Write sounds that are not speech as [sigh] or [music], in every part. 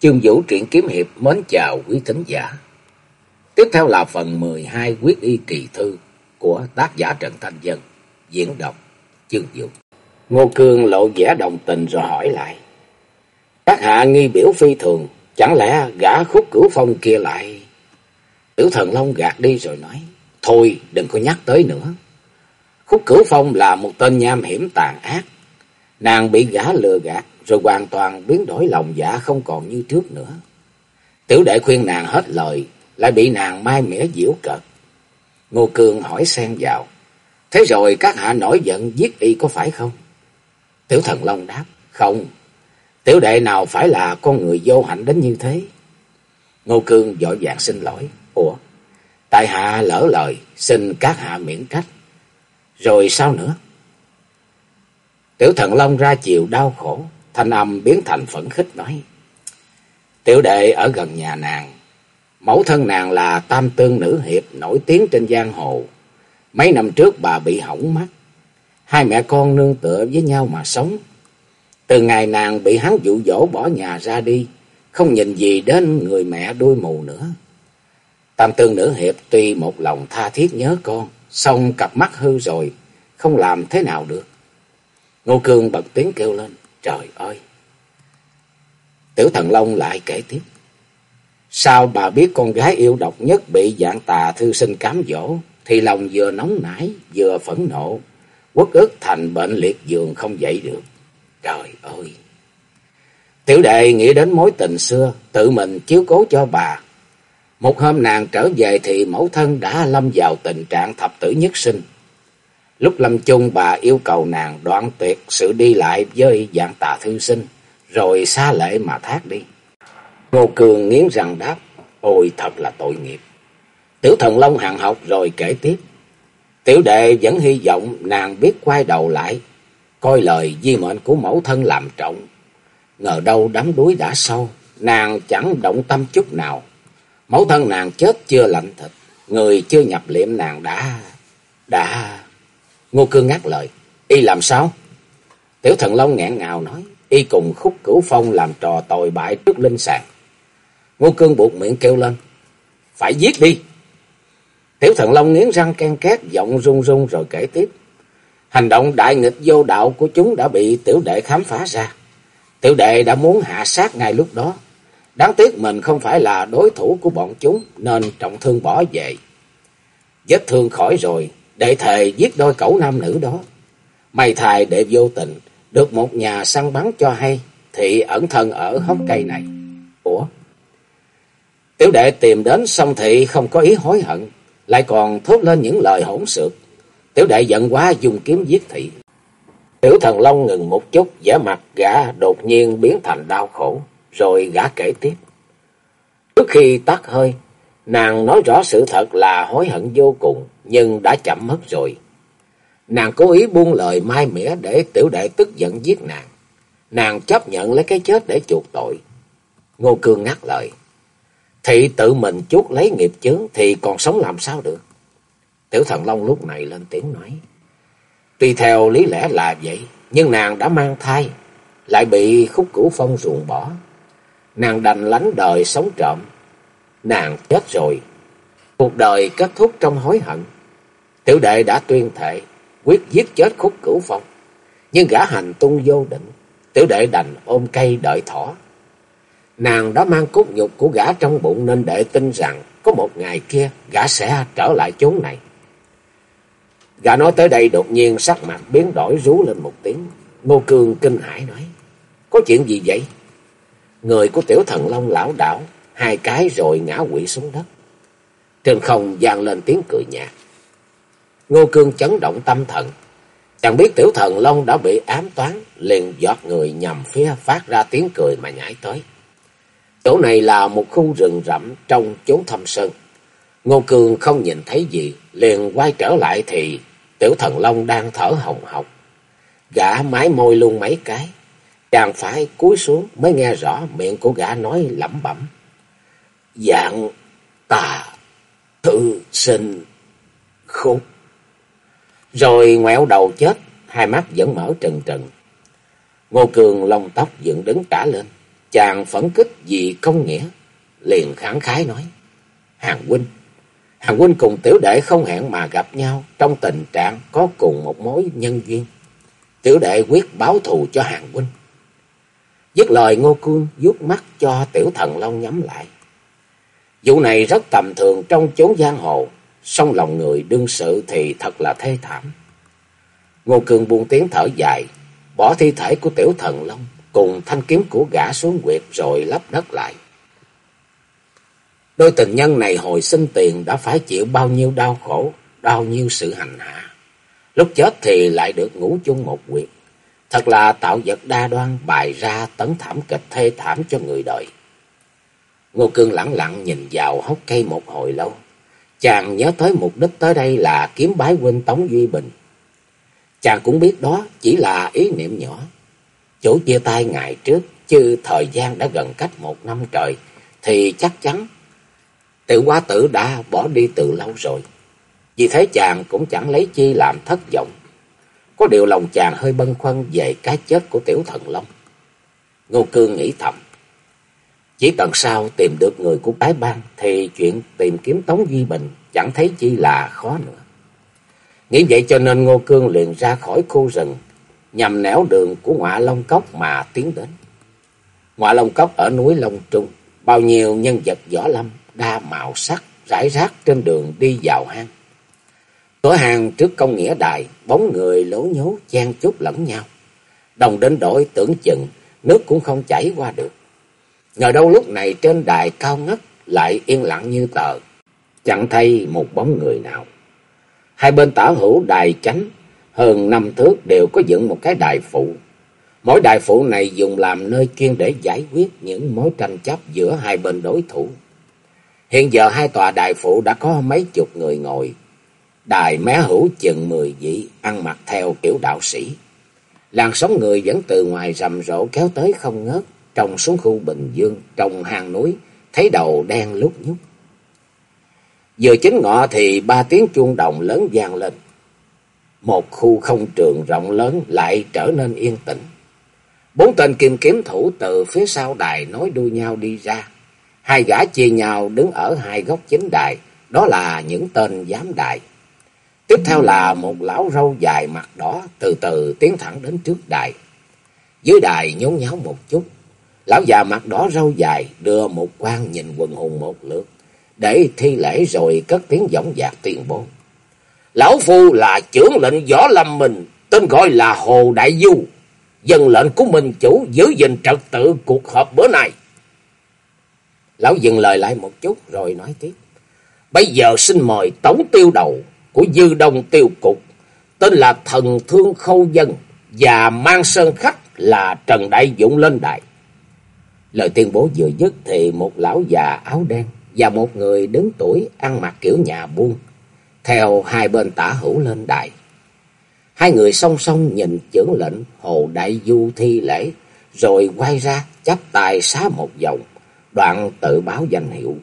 Chương Vũ truyện kiếm hiệp mến chào quý thính giả. Tiếp theo là phần 12 quyết y kỳ thư của tác giả Trần Thanh Dân, diễn đọc Chương Vũ. Ngô Cương lộ vẻ đồng tình rồi hỏi lại. Các hạ nghi biểu phi thường, chẳng lẽ gã khúc cửu phong kia lại... Tiểu thần Long gạt đi rồi nói, thôi đừng có nhắc tới nữa. Khúc cửu phong là một tên nham hiểm tàn ác. Nàng bị gã lừa gạt rồi hoàn toàn biến đổi lòng dạ không còn như trước nữa. Tiểu đệ khuyên nàng hết lời, lại bị nàng mai mẻ diễu cợt. Ngô Cương hỏi xen vào, thế rồi các hạ nổi giận giết y có phải không? Tiểu thần Long đáp, không, tiểu đệ nào phải là con người vô hạnh đến như thế? Ngô Cương vội vàng xin lỗi, ủa, tại hạ lỡ lời, xin các hạ miễn trách. Rồi sao nữa? Tiểu thần Long ra chiều đau khổ, thanh âm biến thành phẫn khích nói. Tiểu đệ ở gần nhà nàng, mẫu thân nàng là tam tương nữ hiệp nổi tiếng trên giang hồ. Mấy năm trước bà bị hỏng mắt, hai mẹ con nương tựa với nhau mà sống. Từ ngày nàng bị hắn dụ dỗ bỏ nhà ra đi, không nhìn gì đến người mẹ đuôi mù nữa. Tam tương nữ hiệp tuy một lòng tha thiết nhớ con, song cặp mắt hư rồi, không làm thế nào được. Ngô Cương bật tiếng kêu lên. Trời ơi! Tiểu thần Long lại kể tiếp. Sao bà biết con gái yêu độc nhất bị dạng tà thư sinh cám dỗ, thì lòng vừa nóng nảy, vừa phẫn nộ, quất ức thành bệnh liệt giường không dậy được. Trời ơi! Tiểu đệ nghĩ đến mối tình xưa, tự mình chiếu cố cho bà. Một hôm nàng trở về thì mẫu thân đã lâm vào tình trạng thập tử nhất sinh. Lúc lâm chung bà yêu cầu nàng đoạn tuyệt sự đi lại với dạng tà thư sinh, rồi xa lệ mà thác đi. Ngô Cường nghiến răng đáp, ôi thật là tội nghiệp. Tiểu thần Long hàng học rồi kể tiếp. Tiểu đệ vẫn hy vọng nàng biết quay đầu lại, coi lời di mệnh của mẫu thân làm trọng. Ngờ đâu đám đuối đã sâu, nàng chẳng động tâm chút nào. Mẫu thân nàng chết chưa lạnh thịt, người chưa nhập liệm nàng đã... đã... Ngô Cương ngắt lời. Y làm sao? Tiểu thần Long ngẹn ngào nói. Y cùng khúc cửu phong làm trò tồi bại trước linh sàng. Ngô Cương buộc miệng kêu lên. Phải giết đi. Tiểu thần Long nghiến răng ken két giọng run run rồi kể tiếp. Hành động đại nghịch vô đạo của chúng đã bị tiểu đệ khám phá ra. Tiểu đệ đã muốn hạ sát ngay lúc đó. Đáng tiếc mình không phải là đối thủ của bọn chúng nên trọng thương bỏ về. Vết thương khỏi rồi, Đệ thề giết đôi cẩu nam nữ đó. May thài đệ vô tình, được một nhà săn bắn cho hay, thị ẩn thân ở hốc cây này. Ủa? Tiểu đệ tìm đến song thị không có ý hối hận, lại còn thốt lên những lời hỗn xược. Tiểu đệ giận quá dùng kiếm giết thị. Tiểu thần Long ngừng một chút, vẻ mặt gã đột nhiên biến thành đau khổ, rồi gã kể tiếp. Trước khi tắt hơi, nàng nói rõ sự thật là hối hận vô cùng, nhưng đã chậm mất rồi. Nàng cố ý buông lời mai mỉa để tiểu đệ tức giận giết nàng. Nàng chấp nhận lấy cái chết để chuộc tội. Ngô Cương ngắt lời. Thị tự mình chuốt lấy nghiệp chướng thì còn sống làm sao được. Tiểu thần Long lúc này lên tiếng nói. Tuy theo lý lẽ là vậy, nhưng nàng đã mang thai, lại bị khúc cửu phong ruộng bỏ. Nàng đành lánh đời sống trộm. Nàng chết rồi. Cuộc đời kết thúc trong hối hận. Tiểu đệ đã tuyên thệ, quyết giết chết khúc cửu phong. Nhưng gã hành tung vô định, tiểu đệ đành ôm cây đợi thỏ. Nàng đã mang cốt nhục của gã trong bụng nên đệ tin rằng có một ngày kia gã sẽ trở lại chốn này. Gã nói tới đây đột nhiên sắc mặt biến đổi rú lên một tiếng. Ngô Cương kinh hãi nói, có chuyện gì vậy? Người của tiểu thần Long lão đảo, hai cái rồi ngã quỵ xuống đất. Trên không vang lên tiếng cười nhạt. Ngô Cương chấn động tâm thần. Chẳng biết tiểu thần Long đã bị ám toán, liền giọt người nhằm phía phát ra tiếng cười mà nhảy tới. Chỗ này là một khu rừng rậm trong chốn thâm sơn. Ngô Cương không nhìn thấy gì, liền quay trở lại thì tiểu thần Long đang thở hồng hộc. Gã mái môi luôn mấy cái, chàng phải cúi xuống mới nghe rõ miệng của gã nói lẩm bẩm. Dạng tà thư sinh khúc. Rồi ngoẹo đầu chết, hai mắt vẫn mở trừng trừng. Ngô Cường lông tóc dựng đứng cả lên. Chàng phẫn kích vì công nghĩa, liền khẳng khái nói. Hàng huynh, hàng huynh cùng tiểu đệ không hẹn mà gặp nhau trong tình trạng có cùng một mối nhân duyên. Tiểu đệ quyết báo thù cho hàng huynh. Dứt lời Ngô Cương vuốt mắt cho tiểu thần long nhắm lại. Vụ này rất tầm thường trong chốn giang hồ, song lòng người đương sự thì thật là thê thảm. Ngô Cương buông tiếng thở dài, bỏ thi thể của tiểu thần long cùng thanh kiếm của gã xuống quyệt rồi lấp đất lại. Đôi tình nhân này hồi sinh tiền đã phải chịu bao nhiêu đau khổ, bao nhiêu sự hành hạ. Lúc chết thì lại được ngủ chung một quyệt. Thật là tạo vật đa đoan bài ra tấn thảm kịch thê thảm cho người đời. Ngô Cương lặng lặng nhìn vào hốc cây một hồi lâu. Chàng nhớ tới mục đích tới đây là kiếm bái huynh Tống Duy Bình. Chàng cũng biết đó chỉ là ý niệm nhỏ. Chỗ chia tay ngày trước, chứ thời gian đã gần cách một năm trời, thì chắc chắn tiểu quá tử đã bỏ đi từ lâu rồi. Vì thế chàng cũng chẳng lấy chi làm thất vọng. Có điều lòng chàng hơi băn khoăn về cái chết của tiểu thần Long. Ngô Cương nghĩ thầm. Chỉ cần sao tìm được người của cái bang thì chuyện tìm kiếm Tống Duy Bình chẳng thấy chi là khó nữa. Nghĩ vậy cho nên Ngô Cương liền ra khỏi khu rừng, nhằm nẻo đường của ngọa Long Cốc mà tiến đến. Ngọa Long Cốc ở núi Long Trung, bao nhiêu nhân vật võ lâm, đa màu sắc, rải rác trên đường đi vào hang. Cửa hàng trước công nghĩa đài, bóng người lố nhố chen chúc lẫn nhau. Đồng đến đổi tưởng chừng, nước cũng không chảy qua được. Ngờ đâu lúc này trên đài cao ngất lại yên lặng như tờ, chẳng thay một bóng người nào. Hai bên tả hữu đài chánh, hơn năm thước đều có dựng một cái đài phụ. Mỗi đài phụ này dùng làm nơi chuyên để giải quyết những mối tranh chấp giữa hai bên đối thủ. Hiện giờ hai tòa đài phụ đã có mấy chục người ngồi. Đài mé hữu chừng mười vị, ăn mặc theo kiểu đạo sĩ. Làn sóng người vẫn từ ngoài rầm rộ kéo tới không ngớt, trong xuống khu Bình Dương, trong hang núi, thấy đầu đen lúc nhúc. Vừa chính ngọ thì ba tiếng chuông đồng lớn vang lên. Một khu không trường rộng lớn lại trở nên yên tĩnh. Bốn tên kim kiếm thủ từ phía sau đài nối đuôi nhau đi ra. Hai gã chia nhau đứng ở hai góc chính đài, đó là những tên giám đài. Tiếp theo là một lão râu dài mặt đỏ từ từ tiến thẳng đến trước đài. Dưới đài nhốn nháo một chút, lão già mặt đỏ râu dài đưa một quan nhìn quần hùng một lượt, để thi lễ rồi cất tiếng giọng dạc tuyên bố. Lão Phu là trưởng lệnh võ lâm mình, tên gọi là Hồ Đại Du. Dân lệnh của mình chủ giữ gìn trật tự cuộc họp bữa nay. Lão dừng lời lại một chút rồi nói tiếp. Bây giờ xin mời tổng tiêu đầu của Dư Đông Tiêu Cục, tên là Thần Thương Khâu Dân và mang sơn khách là Trần Đại Dũng lên đại. Lời tuyên bố vừa dứt thì một lão già áo đen và một người đứng tuổi ăn mặc kiểu nhà buôn, theo hai bên tả hữu lên đài. Hai người song song nhìn trưởng lệnh Hồ Đại Du thi lễ, rồi quay ra chắp tay xá một vòng, đoạn tự báo danh hiệu.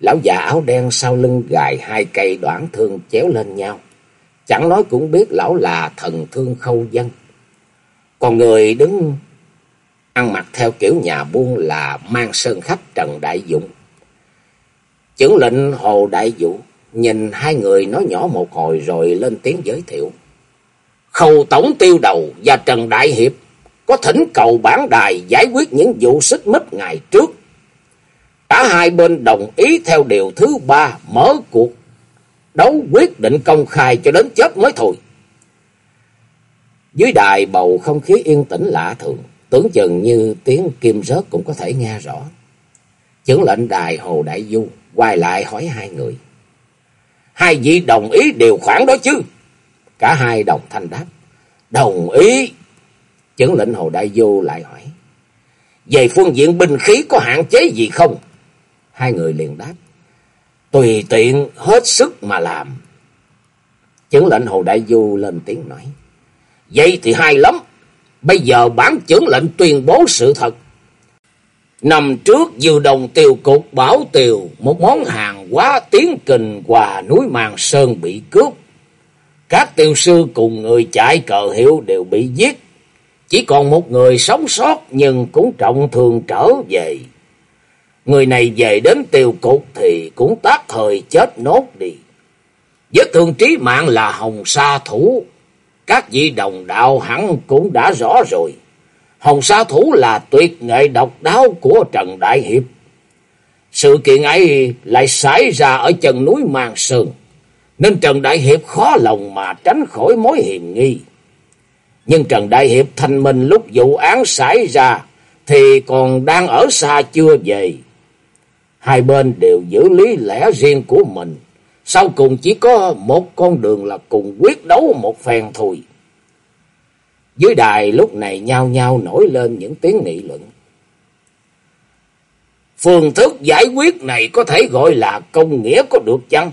Lão già áo đen sau lưng gài hai cây đoạn thương chéo lên nhau. Chẳng nói cũng biết lão là thần thương khâu dân. Còn người đứng ăn mặc theo kiểu nhà buôn là mang sơn khách Trần Đại Dũng. Chưởng lệnh Hồ Đại Dũng nhìn hai người nói nhỏ một hồi rồi lên tiếng giới thiệu. Khâu Tổng Tiêu Đầu và Trần Đại Hiệp có thỉnh cầu bản đài giải quyết những vụ xích mích ngày trước. Cả hai bên đồng ý theo điều thứ ba mở cuộc đấu quyết định công khai cho đến chết mới thôi. Dưới đài bầu không khí yên tĩnh lạ thường, tưởng chừng như tiếng kim rớt cũng có thể nghe rõ. Chứng lệnh đài Hồ Đại Du quay lại hỏi hai người. Hai vị đồng ý điều khoản đó chứ? Cả hai đồng thanh đáp. Đồng ý. Chứng lệnh Hồ Đại Du lại hỏi. Về phương diện binh khí có hạn chế gì không? Hai người liền đáp. Tùy tiện, hết sức mà làm. Chứng lệnh Hồ Đại Du lên tiếng nói. Vậy thì hay lắm. Bây giờ bản trưởng lệnh tuyên bố sự thật. Năm trước dư đồng tiêu cục bảo tiều một món hàng quá tiến kình quà núi Màng Sơn bị cướp. Các tiêu sư cùng người chạy cờ hiệu đều bị giết. Chỉ còn một người sống sót nhưng cũng trọng thương trở về. Người này về đến tiêu cục thì cũng tác thời chết nốt đi. Vết thương trí mạng là hồng sa thủ. Các vị đồng đạo hẳn cũng đã rõ rồi. Hồng sa thủ là tuyệt nghệ độc đáo của Trần Đại Hiệp. Sự kiện ấy lại xảy ra ở chân núi Màng Sơn. Nên Trần Đại Hiệp khó lòng mà tránh khỏi mối hiểm nghi. Nhưng Trần Đại Hiệp thành minh lúc vụ án xảy ra thì còn đang ở xa chưa về. Hai bên đều giữ lý lẽ riêng của mình. Sau cùng chỉ có một con đường là cùng quyết đấu một phen thôi. Dưới đài lúc này nhao nhao nổi lên những tiếng nghị luận. Phương thức giải quyết này có thể gọi là công nghĩa có được chăng?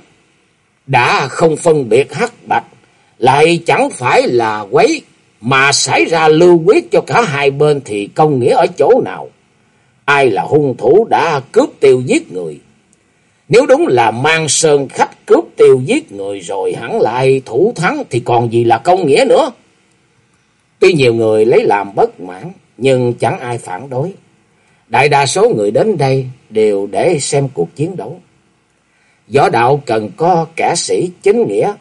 Đã không phân biệt hắc bạch, lại chẳng phải là quấy, mà xảy ra lưu quyết cho cả hai bên thì công nghĩa ở chỗ nào? Ai là hung thủ đã cướp tiêu giết người? Nếu đúng là mang sơn khách cướp tiêu giết người rồi hẳn lại thủ thắng thì còn gì là công nghĩa nữa? Tuy nhiều người lấy làm bất mãn, nhưng chẳng ai phản đối. Đại đa số người đến đây đều để xem cuộc chiến đấu. Võ đạo cần có kẻ sĩ chính nghĩa,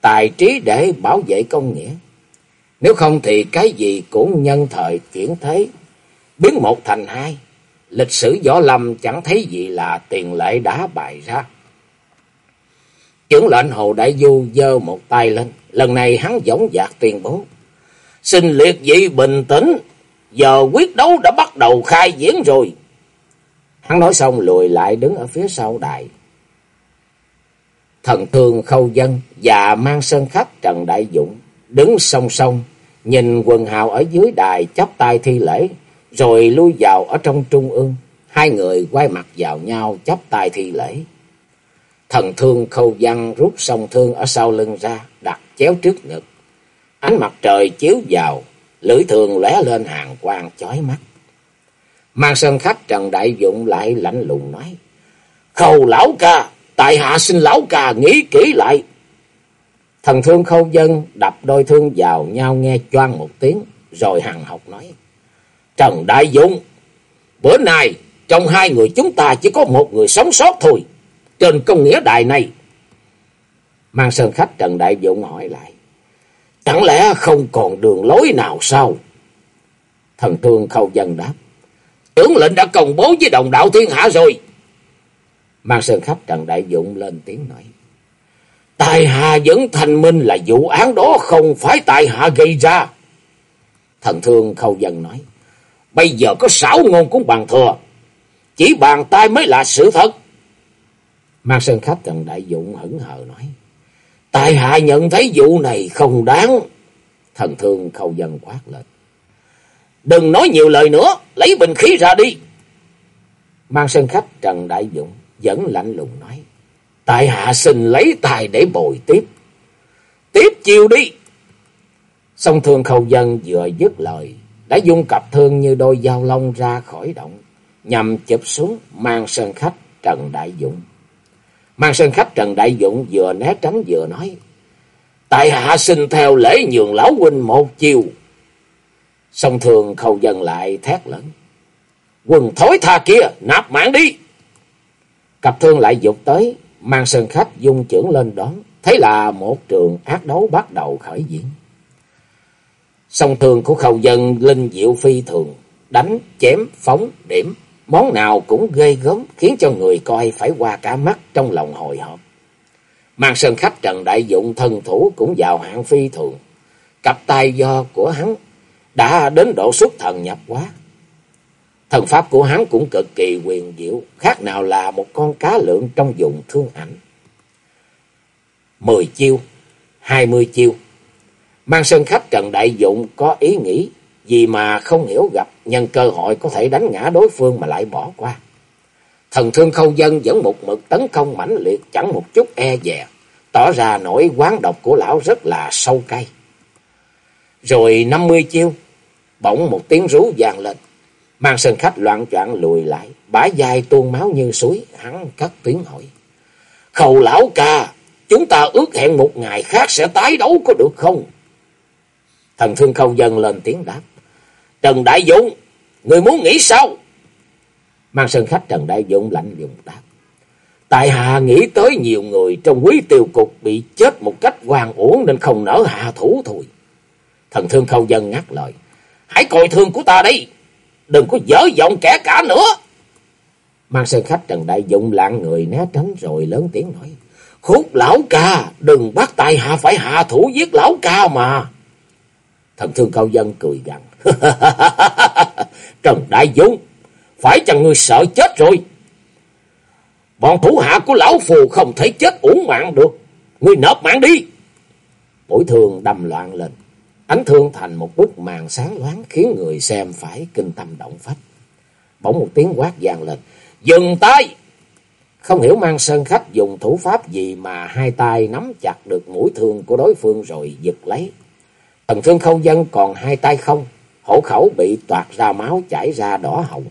tài trí để bảo vệ công nghĩa. Nếu không thì cái gì cũng nhân thời chuyển thế, biến một thành hai. Lịch sử võ lâm chẳng thấy gì là tiền lệ đã bày ra. Trưởng lệnh Hồ Đại Du giơ một tay lên, lần này hắn dõng dạc tuyên bố. Xin liệt vị bình tĩnh, giờ quyết đấu đã bắt đầu khai diễn rồi. Hắn nói xong lùi lại đứng ở phía sau đài. Thần thương khâu dân và mang sơn khách Trần Đại Dũng đứng song song, nhìn quần hào ở dưới đài chắp tay thi lễ, rồi lui vào ở trong trung ương. Hai người quay mặt vào nhau chắp tay thi lễ. Thần thương khâu văn rút song thương ở sau lưng ra, đặt chéo trước ngực. Ánh mặt trời chiếu vào, lưỡi thường lóe lên hàng quang chói mắt. Mang sân khách Trần Đại Dụng lại lạnh lùng nói. Khâu lão ca, tại hạ xin lão ca nghĩ kỹ lại. Thần thương khâu dân đập đôi thương vào nhau nghe choang một tiếng, rồi hằng học nói. Trần Đại dũng bữa nay trong hai người chúng ta chỉ có một người sống sót thôi, trên công nghĩa đài này. Mang sơn khách Trần Đại dũng hỏi lại. Chẳng lẽ không còn đường lối nào sao? Thần thương khâu dân đáp. Tướng lệnh đã công bố với đồng đạo thiên hạ rồi. Mang sơn khách Trần Đại dũng lên tiếng nói. Tài hạ vẫn thành minh là vụ án đó không phải tài hạ gây ra. Thần thương khâu dân nói. Bây giờ có sáu ngôn cũng bằng thừa. Chỉ bàn tay mới là sự thật. Mang sơn khách Trần Đại Dụng hững hờ nói. tại hạ nhận thấy vụ này không đáng. Thần thương khâu dân quát lên. Đừng nói nhiều lời nữa, lấy bình khí ra đi. Mang sơn khách Trần Đại Dụng vẫn lạnh lùng nói. Tại hạ xin lấy tài để bồi tiếp. Tiếp chiều đi. Song thương khâu dân vừa dứt lời. Đã dung cặp thương như đôi dao long ra khỏi động. Nhằm chụp xuống mang sơn khách Trần Đại dũng Mang sơn khách Trần Đại dũng vừa né tránh vừa nói. Tại hạ xin theo lễ nhường lão huynh một chiều. Song thường khâu dần lại thét lớn. Quần thối tha kia, nạp mạng đi. Cặp thương lại dục tới, mang sơn khách dung trưởng lên đón. Thấy là một trường ác đấu bắt đầu khởi diễn. Song thường của khâu dân linh diệu phi thường, đánh, chém, phóng, điểm. Món nào cũng ghê gớm, khiến cho người coi phải qua cả mắt trong lòng hồi hộp. Mang sơn khách Trần Đại Dụng thân thủ cũng vào hạng phi thường. Cặp tay do của hắn đã đến độ xuất thần nhập quá. Thần pháp của hắn cũng cực kỳ quyền diệu, khác nào là một con cá lượng trong dụng thương ảnh. Mười chiêu, hai mươi chiêu. Mang sơn khách Trần Đại Dụng có ý nghĩ gì mà không hiểu gặp nhân cơ hội có thể đánh ngã đối phương mà lại bỏ qua. Thần thương khâu dân vẫn một mực tấn công mãnh liệt chẳng một chút e dè, tỏ ra nỗi quán độc của lão rất là sâu cay. Rồi năm mươi chiêu, bỗng một tiếng rú vang lên, mang sân khách loạn choạng lùi lại, bả dài tuôn máu như suối, hắn cất tiếng hỏi. Khâu lão ca, chúng ta ước hẹn một ngày khác sẽ tái đấu có được không? Thần thương khâu dân lên tiếng đáp. Trần Đại Dũng, người muốn nghĩ sao? Mang sân khách Trần Đại Dũng lạnh lùng đáp. Tại hạ nghĩ tới nhiều người trong quý tiêu cục bị chết một cách hoàng uổng nên không nỡ hạ thủ thôi. Thần thương khâu dân ngắt lời. Hãy coi thương của ta đi. Đừng có dở giọng kẻ cả nữa. Mang sơn khách Trần Đại dũng lạng người né tránh rồi lớn tiếng nói. Khúc lão ca, đừng bắt tại hạ phải hạ thủ giết lão ca mà. Thần thương cao dân cười gằn. [laughs] Trần Đại Dũng, phải chăng ngươi sợ chết rồi? Bọn thủ hạ của lão phù không thể chết uổng mạng được. Ngươi nộp mạng đi. Mũi thương đầm loạn lên. Ánh thương thành một bức màn sáng loáng khiến người xem phải kinh tâm động phách. Bỗng một tiếng quát vang lên. Dừng tay! Không hiểu mang sơn khách dùng thủ pháp gì mà hai tay nắm chặt được mũi thương của đối phương rồi giật lấy. Thần thương khâu dân còn hai tay không, hổ khẩu bị toạt ra máu chảy ra đỏ hồng.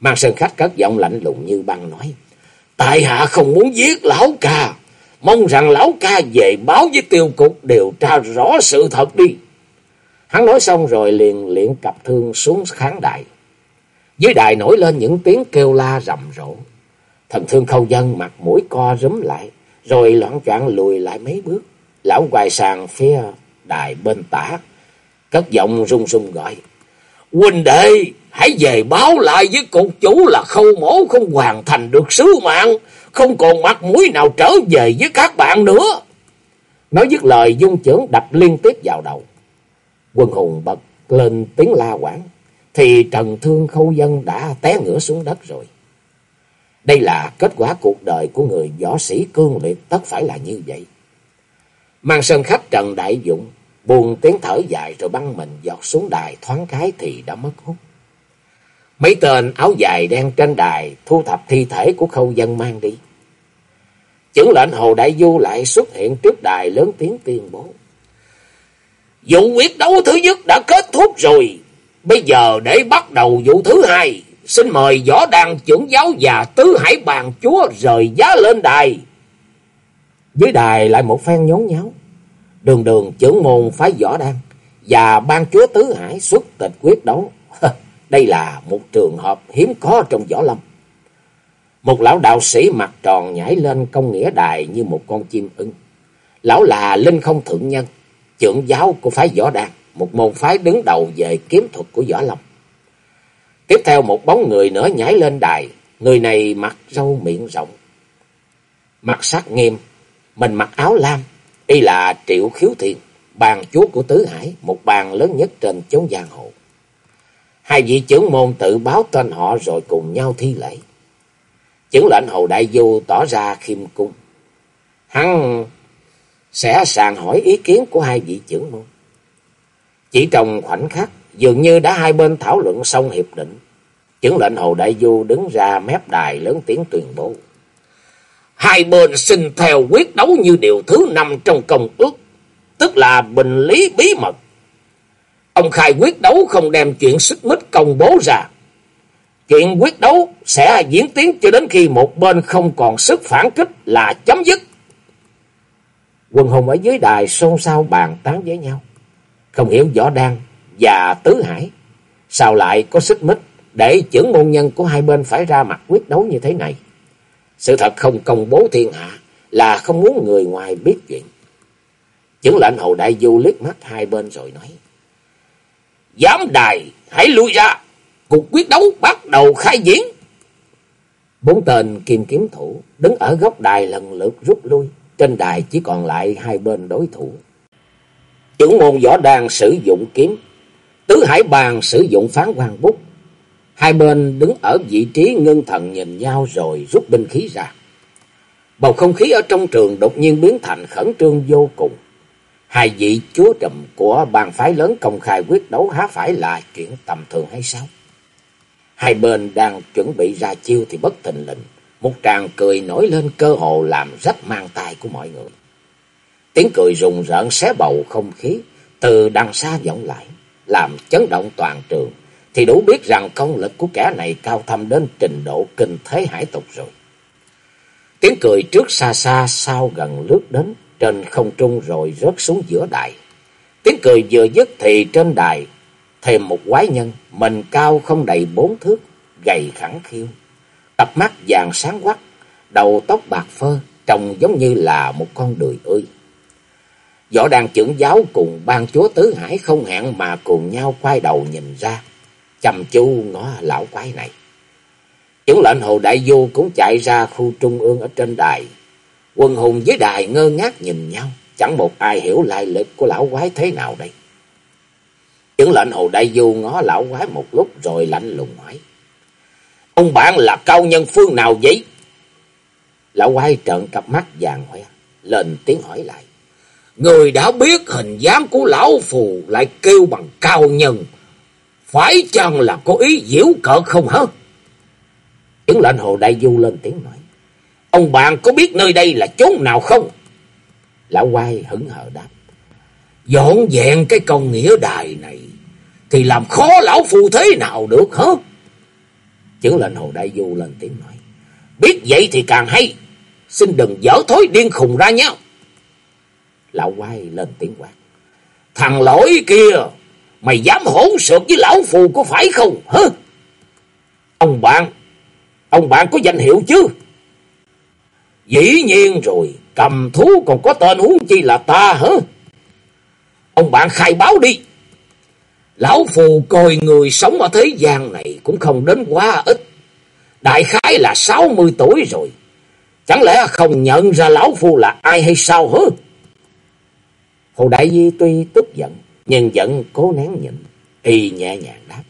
Mang sơn khách cất giọng lạnh lùng như băng nói. Tại hạ không muốn giết lão ca, mong rằng lão ca về báo với tiêu cục điều tra rõ sự thật đi. Hắn nói xong rồi liền liện cặp thương xuống kháng đại. Dưới đài nổi lên những tiếng kêu la rầm rộ. Thần thương khâu dân mặt mũi co rúm lại, rồi loạn choạng lùi lại mấy bước. Lão quay sang phía đài bên tả, cất giọng run run gọi. Huynh đệ, hãy về báo lại với cục chủ là khâu mổ không hoàn thành được sứ mạng, không còn mặt mũi nào trở về với các bạn nữa. Nói dứt lời dung trưởng đập liên tiếp vào đầu. Quân hùng bật lên tiếng la quảng thì Trần Thương Khâu Dân đã té ngửa xuống đất rồi. Đây là kết quả cuộc đời của người võ sĩ cương liệt tất phải là như vậy. Mang sơn khách Trần Đại Dụng buồn tiếng thở dài rồi băng mình giọt xuống đài thoáng cái thì đã mất hút. Mấy tên áo dài đen trên đài thu thập thi thể của khâu dân mang đi. Chứng lệnh Hồ Đại Du lại xuất hiện trước đài lớn tiếng tuyên bố. Vụ quyết đấu thứ nhất đã kết thúc rồi. Bây giờ để bắt đầu vụ thứ hai, xin mời võ đàn trưởng giáo và tứ hải bàn chúa rời giá lên đài. Dưới đài lại một phen nhốn nháo. Đường đường trưởng môn phái võ đan và ban chúa tứ hải xuất tịch quyết đấu. Đây là một trường hợp hiếm có trong võ lâm. Một lão đạo sĩ mặt tròn nhảy lên công nghĩa đài như một con chim ưng. Lão là linh không thượng nhân, trưởng giáo của phái võ đan một môn phái đứng đầu về kiếm thuật của Võ Lâm. Tiếp theo một bóng người nữa nhảy lên đài, người này mặc râu miệng rộng, mặt sắc nghiêm, mình mặc áo lam, y là Triệu Khiếu Thiền, bàn chúa của Tứ Hải, một bàn lớn nhất trên chốn giang hồ. Hai vị trưởng môn tự báo tên họ rồi cùng nhau thi lễ. Chứng lệnh Hồ Đại Du tỏ ra khiêm cung. Hắn sẽ sàng hỏi ý kiến của hai vị trưởng môn. Chỉ trong khoảnh khắc, dường như đã hai bên thảo luận xong hiệp định. Chứng lệnh Hồ Đại Du đứng ra mép đài lớn tiếng tuyên bố. Hai bên xin theo quyết đấu như điều thứ năm trong công ước, tức là bình lý bí mật. Ông khai quyết đấu không đem chuyện xích mích công bố ra. Chuyện quyết đấu sẽ diễn tiến cho đến khi một bên không còn sức phản kích là chấm dứt. quân hùng ở dưới đài xôn xao bàn tán với nhau. Không hiểu võ đan và tứ hải. Sao lại có xích mích để trưởng môn nhân của hai bên phải ra mặt quyết đấu như thế này? Sự thật không công bố thiên hạ là không muốn người ngoài biết chuyện. Chứng lệnh hầu đại du liếc mắt hai bên rồi nói. Giám đài, hãy lui ra. Cuộc quyết đấu bắt đầu khai diễn. Bốn tên kim kiếm thủ đứng ở góc đài lần lượt rút lui. Trên đài chỉ còn lại hai bên đối thủ. Trưởng môn võ đàn sử dụng kiếm, tứ hải bàn sử dụng phán quan bút. Hai bên đứng ở vị trí ngưng thần nhìn nhau rồi rút binh khí ra. Bầu không khí ở trong trường đột nhiên biến thành khẩn trương vô cùng. Hai vị chúa trùm của bàn phái lớn công khai quyết đấu há phải là chuyện tầm thường hay sao? Hai bên đang chuẩn bị ra chiêu thì bất thình lình. Một tràng cười nổi lên cơ hồ làm rách mang tay của mọi người. Tiếng cười rùng rợn xé bầu không khí từ đằng xa vọng lại, làm chấn động toàn trường, thì đủ biết rằng công lực của kẻ này cao thâm đến trình độ kinh thế hải tục rồi. Tiếng cười trước xa xa sau gần lướt đến trên không trung rồi rớt xuống giữa đài. Tiếng cười vừa dứt thì trên đài thêm một quái nhân, mình cao không đầy bốn thước, gầy khẳng khiu, cặp mắt vàng sáng quắc, đầu tóc bạc phơ, trông giống như là một con đười ươi. Võ đàn trưởng giáo cùng ban chúa Tứ Hải không hẹn mà cùng nhau quay đầu nhìn ra, chăm chú ngó lão quái này. Trưởng lệnh Hồ Đại Du cũng chạy ra khu trung ương ở trên đài. Quân hùng với đài ngơ ngác nhìn nhau, chẳng một ai hiểu lai lịch của lão quái thế nào đây. Trưởng lệnh Hồ Đại Du ngó lão quái một lúc rồi lạnh lùng hỏi. Ông bạn là cao nhân phương nào vậy? Lão quái trợn cặp mắt vàng hoe, lên tiếng hỏi lại. Người đã biết hình dáng của lão phù lại kêu bằng cao nhân. Phải chăng là có ý diễu cợt không hả? Chứng lệnh Hồ Đại Du lên tiếng nói. Ông bạn có biết nơi đây là chốn nào không? Lão quay hững hờ đáp. Dọn dẹn cái công nghĩa đài này thì làm khó lão phù thế nào được hả? Chứng lệnh Hồ Đại Du lên tiếng nói. Biết vậy thì càng hay. Xin đừng dở thối điên khùng ra nhau. Lão quay lên tiếng quát. Thằng lỗi kia, mày dám hỗn sược với lão phù có phải không? hả? Ông bạn, ông bạn có danh hiệu chứ? Dĩ nhiên rồi, cầm thú còn có tên huống chi là ta hả? Ông bạn khai báo đi. Lão phù coi người sống ở thế gian này cũng không đến quá ít. Đại khái là sáu mươi tuổi rồi. Chẳng lẽ không nhận ra lão phu là ai hay sao hứ? Hồ Đại Di tuy tức giận, nhưng vẫn cố nén nhịn, y nhẹ nhàng đáp.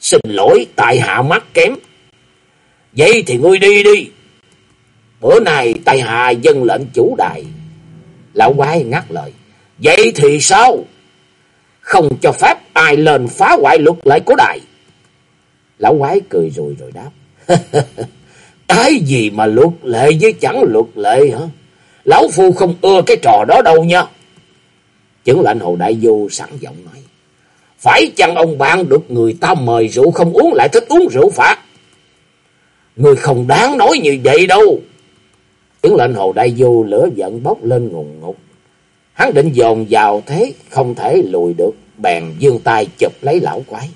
Xin lỗi, tại hạ mắt kém. Vậy thì ngươi đi đi. Bữa nay tại hạ dân lệnh chủ đại Lão quái ngắt lời. Vậy thì sao? Không cho phép ai lên phá hoại luật lệ của đại Lão quái cười rồi rồi đáp. [laughs] Cái gì mà luật lệ với chẳng luật lệ hả? Lão Phu không ưa cái trò đó đâu nha. Chứng lệnh Hồ Đại Du sẵn giọng nói. Phải chăng ông bạn được người ta mời rượu không uống lại thích uống rượu phạt? Người không đáng nói như vậy đâu. Chứng lệnh Hồ Đại Du lửa giận bốc lên ngùng ngục. Hắn định dồn vào thế, không thể lùi được. Bèn dương tay chụp lấy lão quái.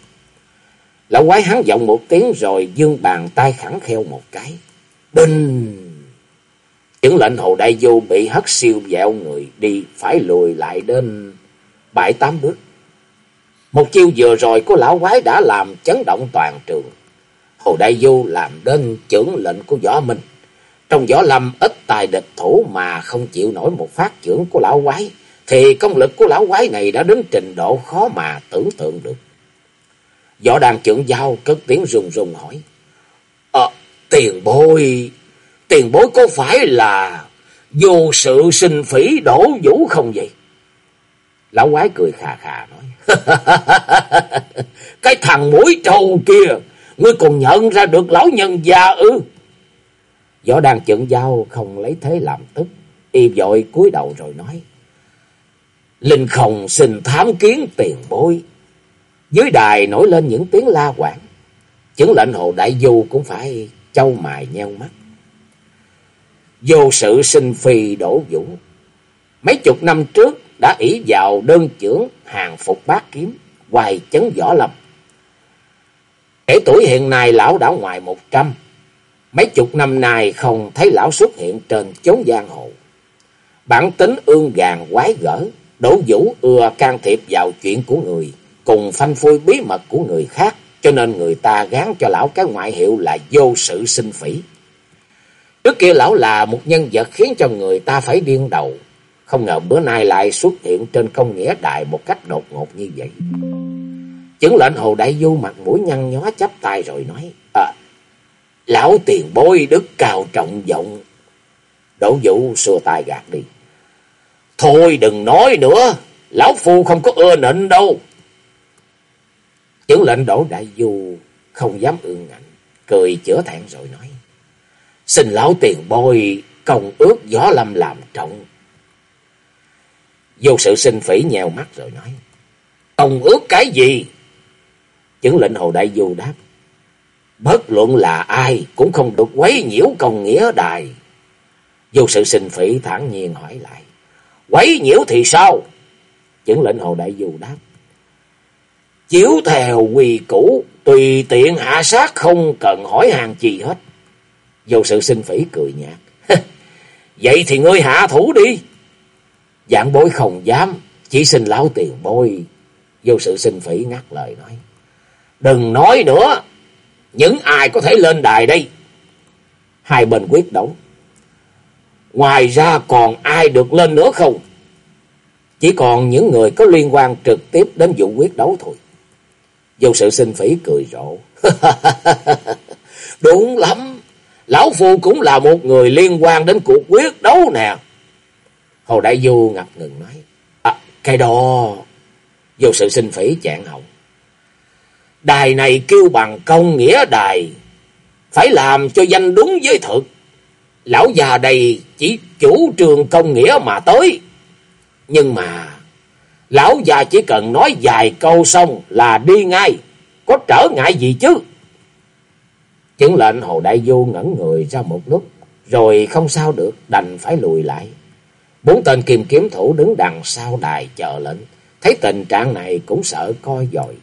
Lão quái hắn giọng một tiếng rồi dương bàn tay khẳng kheo một cái. Đinh! Chứng lệnh Hồ Đại Du bị hất siêu dẹo người đi phải lùi lại đến bảy tám bước. Một chiêu vừa rồi của lão quái đã làm chấn động toàn trường. Hồ Đại Du làm đến trưởng lệnh của võ minh. Trong võ lâm ít tài địch thủ mà không chịu nổi một phát trưởng của lão quái. Thì công lực của lão quái này đã đến trình độ khó mà tưởng tượng được. Võ đàn trưởng giao cất tiếng rùng rùng hỏi. Ờ, tiền bôi, tiền bối có phải là vô sự sinh phỉ đổ vũ không vậy? Lão quái cười khà khà nói. [laughs] Cái thằng mũi trâu kia, ngươi còn nhận ra được lão nhân già ư? Võ đang trưởng giao không lấy thế làm tức, y vội cúi đầu rồi nói. Linh không xin thám kiến tiền bối. Dưới đài nổi lên những tiếng la quảng. Chứng lệnh hồ đại du cũng phải châu mài nheo mắt. Vô sự sinh phi đổ vũ. Mấy chục năm trước đã ỷ vào đơn trưởng hàng phục bát kiếm, hoài chấn võ lâm. Kể tuổi hiện nay lão đã ngoài một trăm. Mấy chục năm nay không thấy lão xuất hiện trên chốn giang hồ. Bản tính ương gàn quái gở, đổ vũ ưa can thiệp vào chuyện của người, cùng phanh phui bí mật của người khác, cho nên người ta gán cho lão cái ngoại hiệu là vô sự sinh phỉ. Trước kia lão là một nhân vật khiến cho người ta phải điên đầu, không ngờ bữa nay lại xuất hiện trên công nghĩa đại một cách đột ngột như vậy. Chứng lệnh Hồ Đại Du mặt mũi nhăn nhó chắp tay rồi nói, à, Lão tiền bối đức cao trọng vọng. Đỗ Vũ xua tay gạt đi. Thôi đừng nói nữa, lão phu không có ưa nịnh đâu. Chứng lệnh Đỗ Đại Du không dám ương ngạnh, cười chữa thẹn rồi nói. Xin lão tiền bôi công ước gió lâm làm trọng. Vô sự sinh phỉ nhèo mắt rồi nói. Công ước cái gì? Chứng lệnh Hồ Đại Du đáp. Bất luận là ai cũng không được quấy nhiễu công nghĩa đài. Vô sự sinh phỉ thản nhiên hỏi lại. Quấy nhiễu thì sao? Chứng lệnh Hồ Đại Du đáp. Chiếu theo quy củ, tùy tiện hạ sát không cần hỏi hàng gì hết. Vô sự sinh phỉ cười nhạt. [laughs] Vậy thì ngươi hạ thủ đi. Dạng bối không dám, chỉ xin lão tiền bôi. Vô sự sinh phỉ ngắt lời nói. Đừng nói nữa, những ai có thể lên đài đây? Hai bên quyết đấu. Ngoài ra còn ai được lên nữa không? Chỉ còn những người có liên quan trực tiếp đến vụ quyết đấu thôi. Vô sự sinh phỉ cười rộ. [laughs] Đúng lắm. Lão Phu cũng là một người liên quan đến cuộc quyết đấu nè. Hồ Đại Du ngập ngừng nói. À, cái đó... Vô sự sinh phỉ chạng họng. Đài này kêu bằng công nghĩa đài. Phải làm cho danh đúng với thực. Lão già đây chỉ chủ trường công nghĩa mà tới. Nhưng mà lão già chỉ cần nói vài câu xong là đi ngay. Có trở ngại gì chứ? Chứng lệnh Hồ Đại Du ngẩn người ra một lúc. Rồi không sao được đành phải lùi lại. Bốn tên kiềm kiếm thủ đứng đằng sau đài chờ lệnh. Thấy tình trạng này cũng sợ coi dòi.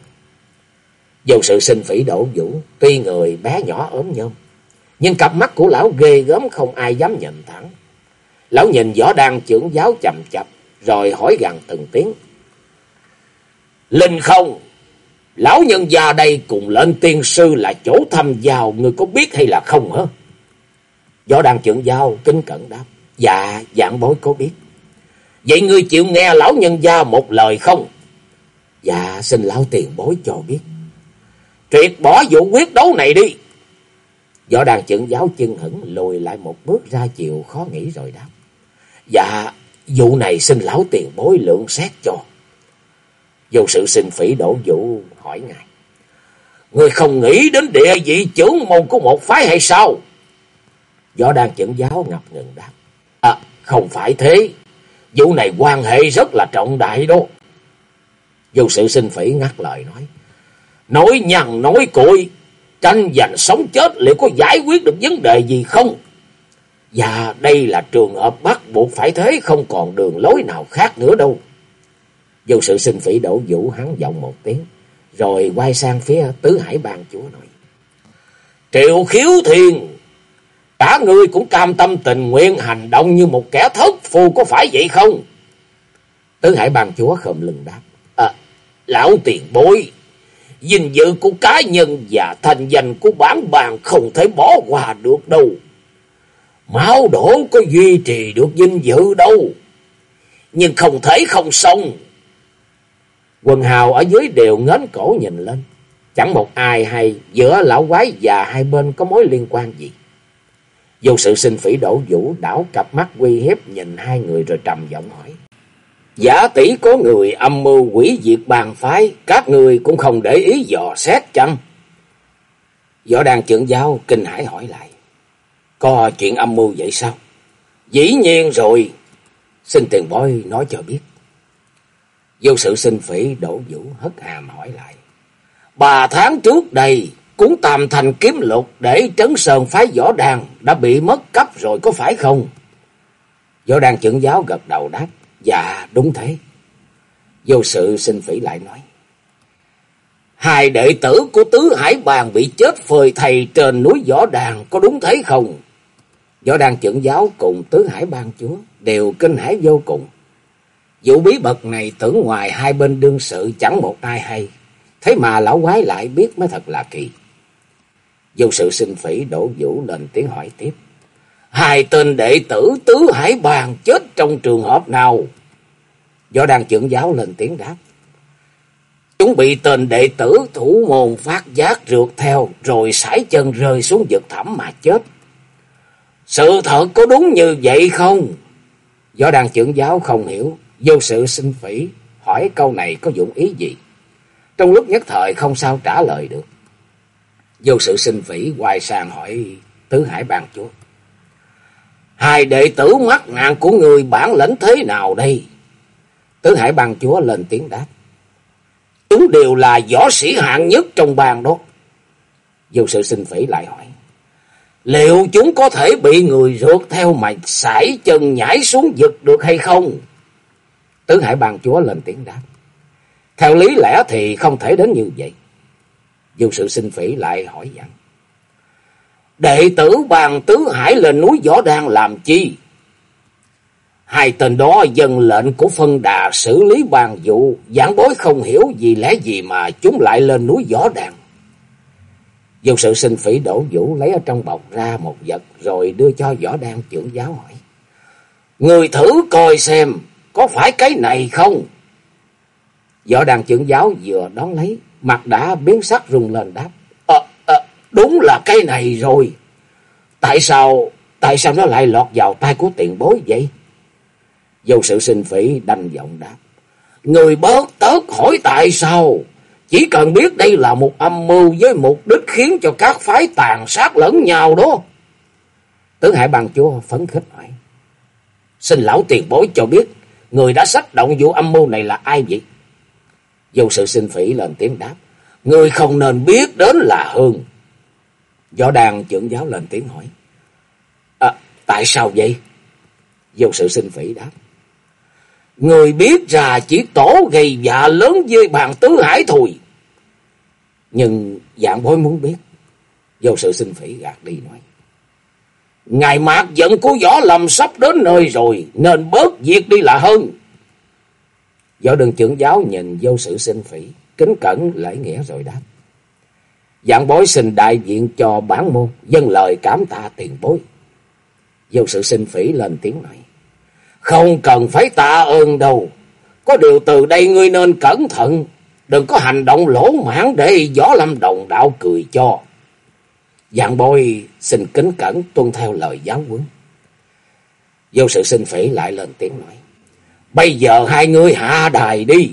Dù sự sinh phỉ đổ vũ, tuy người bé nhỏ ốm nhôm, nhưng cặp mắt của lão ghê gớm không ai dám nhìn thẳng. Lão nhìn võ đang trưởng giáo chậm chập, rồi hỏi gần từng tiếng. Linh không, lão nhân gia đây cùng lên tiên sư là chỗ thăm giao, người có biết hay là không hả? Võ đang trưởng giao kính cẩn đáp. Dạ, dạng bối có biết. Vậy ngươi chịu nghe lão nhân gia một lời không? Dạ, xin lão tiền bối cho biết. Triệt bỏ vụ quyết đấu này đi. Võ đàn trưởng giáo chân hững lùi lại một bước ra chiều khó nghĩ rồi đáp. Dạ, vụ này xin lão tiền bối lượng xét cho. Dù sự sinh phỉ đổ vũ hỏi ngài. Người không nghĩ đến địa vị trưởng môn của một phái hay sao? Võ đang chẩn giáo ngập ngừng đáp. À, không phải thế. Vụ này quan hệ rất là trọng đại đó. Dù sự sinh phỉ ngắt lời nói. Nói nhằn nói cội, tranh giành sống chết liệu có giải quyết được vấn đề gì không? Và đây là trường hợp bắt buộc phải thế, không còn đường lối nào khác nữa đâu. Dù sự sinh phỉ đổ vũ hắn giọng một tiếng, rồi quay sang phía tứ hải bang chúa nói. Triệu khiếu thiên cả người cũng cam tâm tình nguyện hành động như một kẻ thất phù có phải vậy không? Tứ hải bang chúa khom lưng đáp. À, lão tiền bối, Dinh dự của cá nhân và thành danh của bản bàn không thể bỏ qua được đâu. Máu đổ có duy trì được dinh dự đâu. Nhưng không thể không xong. Quần hào ở dưới đều ngến cổ nhìn lên. Chẳng một ai hay giữa lão quái và hai bên có mối liên quan gì. Dù sự sinh phỉ đổ vũ đảo cặp mắt uy hiếp nhìn hai người rồi trầm giọng hỏi. Giả tỷ có người âm mưu quỷ diệt bàn phái, các người cũng không để ý dò xét chăng? Võ đàn trưởng giáo kinh hải hỏi lại. Có chuyện âm mưu vậy sao? Dĩ nhiên rồi. Xin tiền bối nói cho biết. Vô sự sinh phỉ đổ vũ hất hàm hỏi lại. bà tháng trước đây, cuốn tàm thành kiếm lục để trấn sơn phái võ đàn đã bị mất cấp rồi có phải không? Võ đàn trưởng giáo gật đầu đáp. Dạ đúng thế. Vô sự sinh phỉ lại nói. Hai đệ tử của Tứ Hải Bàn bị chết phơi thầy trên núi Võ Đàn có đúng thế không? Võ Đàn trưởng giáo cùng Tứ Hải Ban Chúa đều kinh hãi vô cùng. Vụ bí mật này tưởng ngoài hai bên đương sự chẳng một ai hay. Thế mà lão quái lại biết mới thật là kỳ. Vô sự sinh phỉ đổ vũ lên tiếng hỏi tiếp. Hai tên đệ tử tứ hải bàn chết trong trường hợp nào? Do đàn trưởng giáo lên tiếng đáp. Chúng bị tên đệ tử thủ môn phát giác rượt theo rồi sải chân rơi xuống vực thẳm mà chết. Sự thật có đúng như vậy không? Do đàn trưởng giáo không hiểu, vô sự sinh phỉ, hỏi câu này có dụng ý gì? Trong lúc nhất thời không sao trả lời được. Vô sự sinh phỉ quay sang hỏi Tứ Hải Bàn Chúa. Hai đệ tử mắt ngàn của người bản lĩnh thế nào đây? Tứ Hải Bang Chúa lên tiếng đáp. Chúng đều là võ sĩ hạng nhất trong bang đó. Dù sự sinh phỉ lại hỏi. Liệu chúng có thể bị người rượt theo mà sải chân nhảy xuống vực được hay không? Tứ Hải Bang Chúa lên tiếng đáp. Theo lý lẽ thì không thể đến như vậy. Dù sự sinh phỉ lại hỏi dặn. Đệ tử bàn tứ hải lên núi Võ Đan làm chi? Hai tên đó dân lệnh của phân đà xử lý bàn vụ, giảng bối không hiểu vì lẽ gì mà chúng lại lên núi Võ Đan. Dù sự sinh phỉ đổ vũ lấy ở trong bọc ra một vật rồi đưa cho Võ Đan trưởng giáo hỏi. Người thử coi xem, có phải cái này không? Võ đàn trưởng giáo vừa đón lấy, mặt đã biến sắc rung lên đáp. Ờ, à, đúng là cái này rồi. Tại sao, tại sao nó lại lọt vào tay của tiền bối vậy? Dâu sự sinh phỉ đanh giọng đáp. Người bớt tớt hỏi tại sao? Chỉ cần biết đây là một âm mưu với mục đích khiến cho các phái tàn sát lẫn nhau đó. Tướng Hải Bằng Chúa phấn khích hỏi. Xin lão tiền bối cho biết, người đã sách động vụ âm mưu này là ai vậy? Dâu sự sinh phỉ lên tiếng đáp. Người không nên biết đến là Hương. Võ đàn trưởng giáo lên tiếng hỏi. À, tại sao vậy? Dâu sự sinh phỉ đáp. Người biết ra chỉ tổ gây dạ lớn với bàn tứ hải thùi Nhưng dạng bối muốn biết. vô sự sinh phỉ gạt đi nói ngài mạc giận của võ lầm sắp đến nơi rồi. Nên bớt việc đi là hơn. Võ đường trưởng giáo nhìn vô sự sinh phỉ. Kính cẩn lễ nghĩa rồi đáp. Dạng bối xin đại diện cho bản môn. Dân lời cảm tạ tiền bối. Vô sự sinh phỉ lên tiếng nói. Không cần phải tạ ơn đâu. Có điều từ đây ngươi nên cẩn thận. Đừng có hành động lỗ mãn để võ lâm đồng đạo cười cho. Dạng bôi xin kính cẩn tuân theo lời giáo huấn. Vô sự sinh phỉ lại lên tiếng nói. Bây giờ hai người hạ đài đi.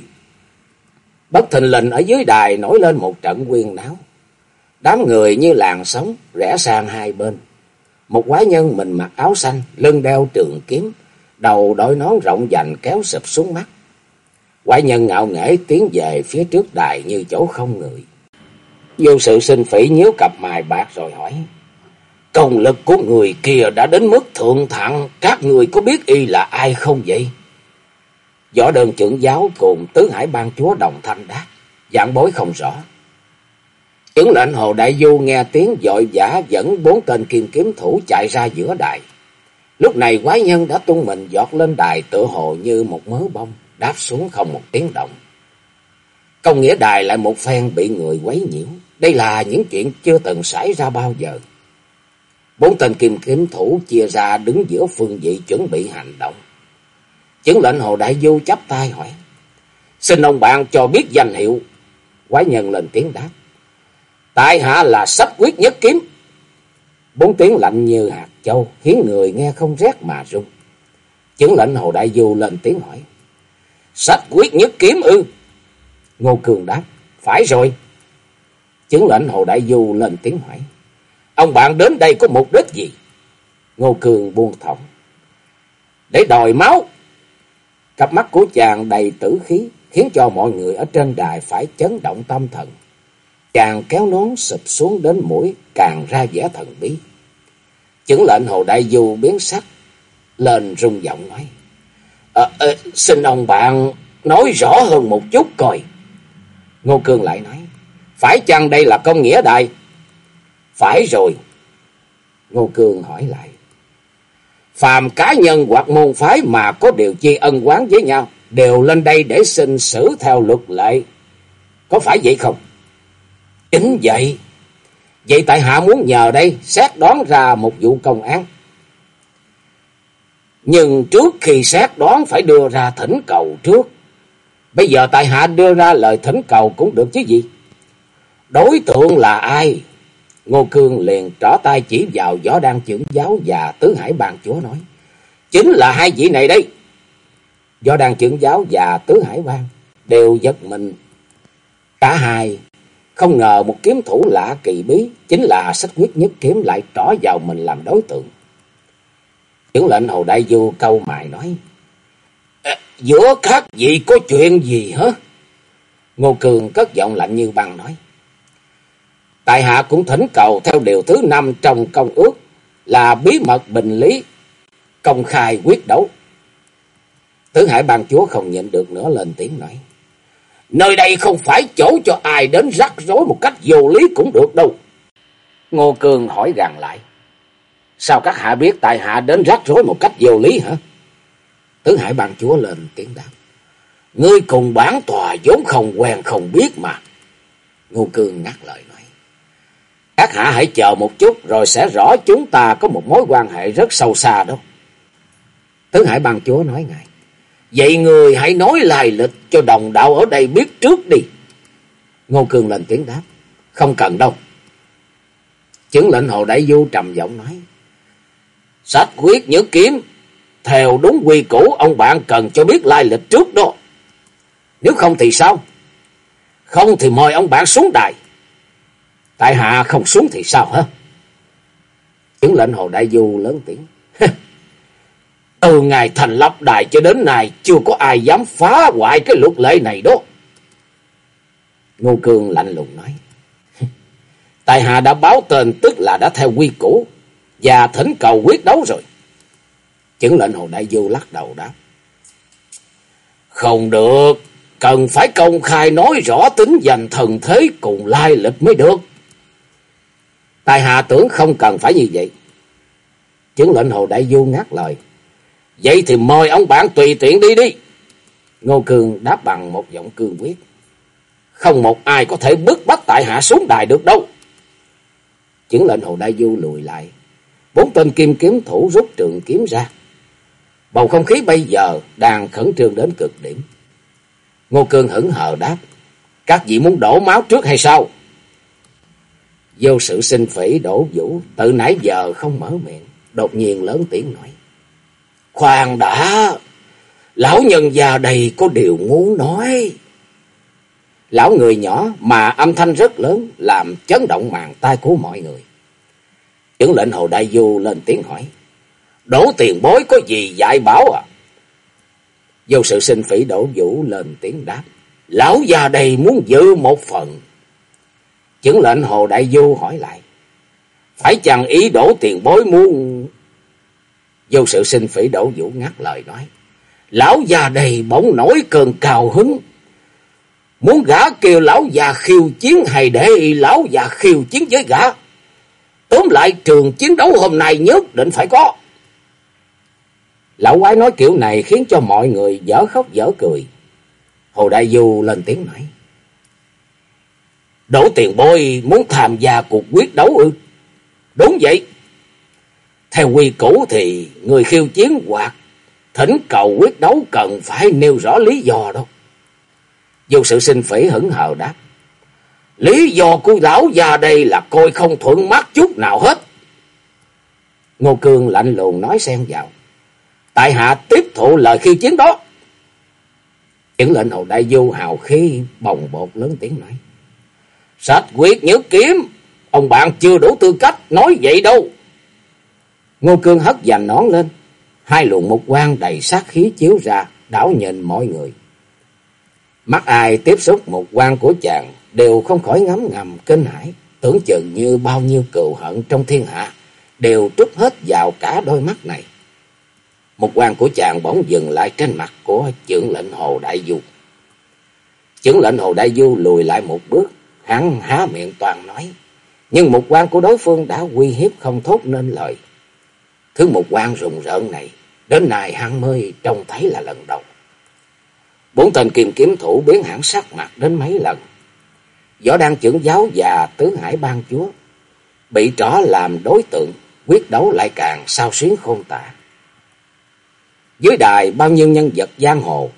Bất thình lình ở dưới đài nổi lên một trận quyên náo. Đám người như làng sóng rẽ sang hai bên. Một quái nhân mình mặc áo xanh, lưng đeo trường kiếm, đầu đội nón rộng dành kéo sụp xuống mắt. Quái nhân ngạo nghễ tiến về phía trước đài như chỗ không người. Vô sự sinh phỉ nhíu cặp mài bạc rồi hỏi. Công lực của người kia đã đến mức thượng thặng, các người có biết y là ai không vậy? Võ đơn trưởng giáo cùng tứ hải ban chúa đồng thanh đáp, giảng bối không rõ. Chứng lệnh Hồ Đại Du nghe tiếng dội giả dẫn bốn tên kim kiếm thủ chạy ra giữa đài. Lúc này quái nhân đã tung mình giọt lên đài tựa hồ như một mớ bông, đáp xuống không một tiếng động. Công nghĩa đài lại một phen bị người quấy nhiễu. Đây là những chuyện chưa từng xảy ra bao giờ. Bốn tên kim kiếm thủ chia ra đứng giữa phương vị chuẩn bị hành động. Chứng lệnh Hồ Đại Du chắp tay hỏi. Xin ông bạn cho biết danh hiệu. Quái nhân lên tiếng đáp. Tại hạ là sắp quyết nhất kiếm. Bốn tiếng lạnh như hạt châu khiến người nghe không rét mà run. Chứng lệnh Hồ Đại Du lên tiếng hỏi. Sách quyết nhất kiếm ư? Ngô Cường đáp. Phải rồi. Chứng lệnh Hồ Đại Du lên tiếng hỏi. Ông bạn đến đây có mục đích gì? Ngô Cường buông thõng. Để đòi máu. Cặp mắt của chàng đầy tử khí, khiến cho mọi người ở trên đài phải chấn động tâm thần. Chàng kéo nón sụp xuống đến mũi, càng ra vẻ thần bí. Chứng lệnh Hồ Đại Du biến sắc, lên rung giọng nói. À, à, xin ông bạn nói rõ hơn một chút coi. Ngô Cương lại nói. Phải chăng đây là công nghĩa đài? Phải rồi. Ngô Cương hỏi lại. Phàm cá nhân hoặc môn phái mà có điều chi ân quán với nhau, đều lên đây để xin xử theo luật lệ. Có phải vậy không? Chính vậy. Vậy tại hạ muốn nhờ đây xét đoán ra một vụ công án. Nhưng trước khi xét đoán phải đưa ra thỉnh cầu trước. Bây giờ tại hạ đưa ra lời thỉnh cầu cũng được chứ gì? Đối tượng là ai? Ngô Cương liền trỏ tay chỉ vào gió đang trưởng giáo và tứ hải bàn chúa nói. Chính là hai vị này đây. Do đang trưởng giáo và tứ hải ban đều giật mình. Cả hai không ngờ một kiếm thủ lạ kỳ bí, chính là sách quyết nhất kiếm lại trỏ vào mình làm đối tượng. Trưởng lệnh Hồ Đại Du câu mài nói. Ờ, giữa các vị có chuyện gì hả? Ngô Cường cất giọng lạnh như băng nói. Tại hạ cũng thỉnh cầu theo điều thứ năm trong công ước là bí mật bình lý, công khai quyết đấu. Tứ Hải ban chúa không nhịn được nữa lên tiếng nói. Nơi đây không phải chỗ cho ai đến rắc rối một cách vô lý cũng được đâu. Ngô Cương hỏi gằn lại. Sao các hạ biết tại hạ đến rắc rối một cách vô lý hả? Tứ Hải ban chúa lên tiếng đáp. Ngươi cùng bản tòa vốn không quen không biết mà. Ngô Cương ngắt lời nói. Các hạ hãy chờ một chút, rồi sẽ rõ chúng ta có một mối quan hệ rất sâu xa đó. Tứ Hải bang chúa nói ngài. Vậy người hãy nói lại lịch cho đồng đạo ở đây biết trước đi. Ngô cường lên tiếng đáp. Không cần đâu. Chứng lệnh hồ đại du trầm giọng nói. Sách quyết nhớ kiếm. Theo đúng quy củ ông bạn cần cho biết lai lịch trước đó. Nếu không thì sao? Không thì mời ông bạn xuống đài. Tại hạ không xuống thì sao hả? Chứng lệnh hồ đại du lớn tiếng. [laughs] Từ ngày thành lập đài cho đến nay chưa có ai dám phá hoại cái luật lệ này đó. Ngô Cương lạnh lùng nói. [laughs] Tài hạ đã báo tên tức là đã theo quy củ và thỉnh cầu quyết đấu rồi. Chứng lệnh Hồ Đại Du lắc đầu đáp. Không được, cần phải công khai nói rõ tính danh thần thế cùng lai lịch mới được. Tài hạ tưởng không cần phải như vậy. Chứng lệnh Hồ Đại Du ngắt lời. Vậy thì mời ông bạn tùy tiện đi đi. Ngô Cường đáp bằng một giọng cương quyết. Không một ai có thể bức bách tại hạ xuống đài được đâu. Chứng lệnh Hồ Đại Du lùi lại. Bốn tên kim kiếm thủ rút trường kiếm ra. Bầu không khí bây giờ đang khẩn trương đến cực điểm. Ngô Cương hững hờ đáp. Các vị muốn đổ máu trước hay sao? Vô sự sinh phỉ đổ vũ từ nãy giờ không mở miệng. Đột nhiên lớn tiếng nói. Khoan đã, lão nhân già đây có điều muốn nói. Lão người nhỏ mà âm thanh rất lớn làm chấn động màn tai của mọi người. Chứng lệnh Hồ Đại Du lên tiếng hỏi. đổ tiền bối có gì dạy bảo à? Vô sự sinh phỉ đổ vũ lên tiếng đáp. Lão già đây muốn giữ một phần. Chứng lệnh Hồ Đại Du hỏi lại. Phải chăng ý đổ tiền bối muốn Vô sự sinh phỉ đổ vũ ngắt lời nói. Lão già đầy bỗng nổi cơn cào hứng. Muốn gã kêu lão già khiêu chiến hay để lão già khiêu chiến với gã. Tóm lại trường chiến đấu hôm nay nhất định phải có. Lão quái nói kiểu này khiến cho mọi người dở khóc dở cười. Hồ Đại Du lên tiếng nói. Đỗ tiền bôi muốn tham gia cuộc quyết đấu ư? Đúng vậy. Theo quy củ thì người khiêu chiến hoặc thỉnh cầu quyết đấu cần phải nêu rõ lý do đâu. Dù sự sinh phỉ hững hờ đáp. Lý do của lão già đây là coi không thuận mắt chút nào hết. Ngô Cương lạnh lùng nói xen vào. Tại hạ tiếp thụ lời khiêu chiến đó. Chứng lệnh hầu đại du hào khí bồng bột lớn tiếng nói. Sách quyết nhớ kiếm. Ông bạn chưa đủ tư cách nói vậy đâu. Ngô Cương hất dành nón lên. Hai luồng mục quang đầy sát khí chiếu ra, đảo nhìn mọi người. Mắt ai tiếp xúc một quan của chàng đều không khỏi ngấm ngầm kinh hãi, tưởng chừng như bao nhiêu cừu hận trong thiên hạ đều trút hết vào cả đôi mắt này. Một quan của chàng bỗng dừng lại trên mặt của trưởng lệnh Hồ Đại Du. Trưởng lệnh Hồ Đại Du lùi lại một bước, hắn há miệng toàn nói, nhưng một quan của đối phương đã uy hiếp không thốt nên lời. Thứ một quan rùng rợn này, đến nay hắn mới trông thấy là lần đầu. Bốn tên kiềm kiếm thủ biến hẳn sắc mặt đến mấy lần. Võ đang trưởng giáo và tứ hải ban chúa, bị trỏ làm đối tượng, quyết đấu lại càng sao xuyến khôn tả. Dưới đài bao nhiêu nhân vật giang hồ,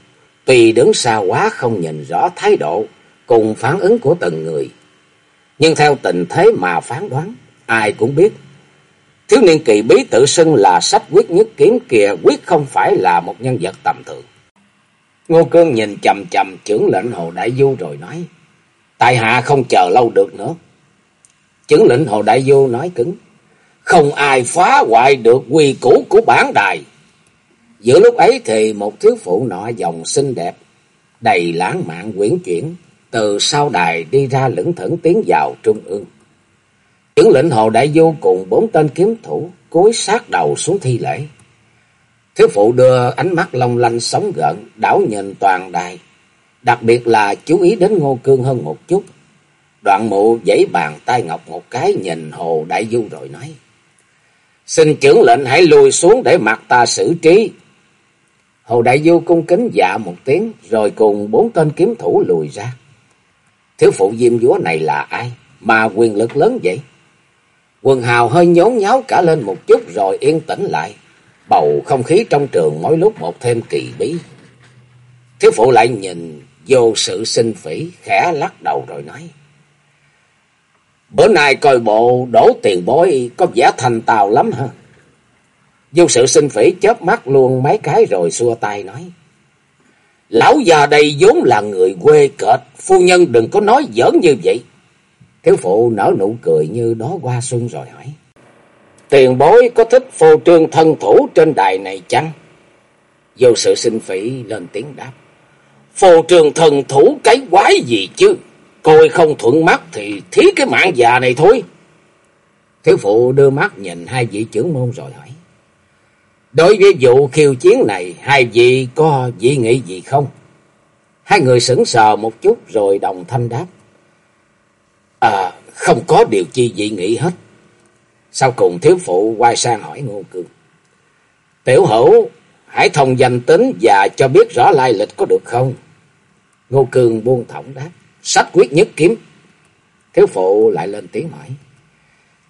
tùy đứng xa quá không nhìn rõ thái độ cùng phản ứng của từng người. Nhưng theo tình thế mà phán đoán, ai cũng biết Thiếu niên kỳ bí tự xưng là sách quyết nhất kiếm kìa quyết không phải là một nhân vật tầm thường. Ngô Cương nhìn chầm chầm trưởng lệnh Hồ Đại Du rồi nói. Tại hạ không chờ lâu được nữa. Trưởng lệnh Hồ Đại Du nói cứng. Không ai phá hoại được quy củ của bản đài. Giữa lúc ấy thì một thiếu phụ nọ dòng xinh đẹp, đầy lãng mạn quyển chuyển, từ sau đài đi ra lững thững tiến vào trung ương. Trưởng lệnh Hồ Đại Du cùng bốn tên kiếm thủ cúi sát đầu xuống thi lễ. Thiếu phụ đưa ánh mắt long lanh sóng gợn, đảo nhìn toàn đài, Đặc biệt là chú ý đến Ngô Cương hơn một chút. Đoạn mụ giãy bàn tay ngọc một cái nhìn Hồ Đại Du rồi nói. Xin trưởng lệnh hãy lùi xuống để mặt ta xử trí. Hồ Đại Du cung kính dạ một tiếng rồi cùng bốn tên kiếm thủ lùi ra. Thiếu phụ diêm dúa này là ai mà quyền lực lớn vậy? Quần hào hơi nhốn nháo cả lên một chút rồi yên tĩnh lại. Bầu không khí trong trường mỗi lúc một thêm kỳ bí. Thiếu phụ lại nhìn vô sự sinh phỉ, khẽ lắc đầu rồi nói. Bữa nay coi bộ đổ tiền bối có vẻ thành tào lắm hả? Vô sự sinh phỉ chớp mắt luôn mấy cái rồi xua tay nói. Lão già đây vốn là người quê kệch, phu nhân đừng có nói giỡn như vậy. Thiếu phụ nở nụ cười như đó qua xuân rồi hỏi. Tiền bối có thích phô trương thân thủ trên đài này chăng? Vô sự sinh phỉ lên tiếng đáp. Phô trương thần thủ cái quái gì chứ? Coi không thuận mắt thì thí cái mạng già này thôi. Thiếu phụ đưa mắt nhìn hai vị trưởng môn rồi hỏi. Đối với vụ khiêu chiến này, hai vị có dị nghị gì không? Hai người sững sờ một chút rồi đồng thanh đáp. À, không có điều chi dị nghị hết. Sau cùng thiếu phụ quay sang hỏi Ngô Cương. Tiểu hữu, hãy thông danh tính và cho biết rõ lai lịch có được không? Ngô Cương buông thõng đáp. Sách quyết nhất kiếm. Thiếu phụ lại lên tiếng hỏi.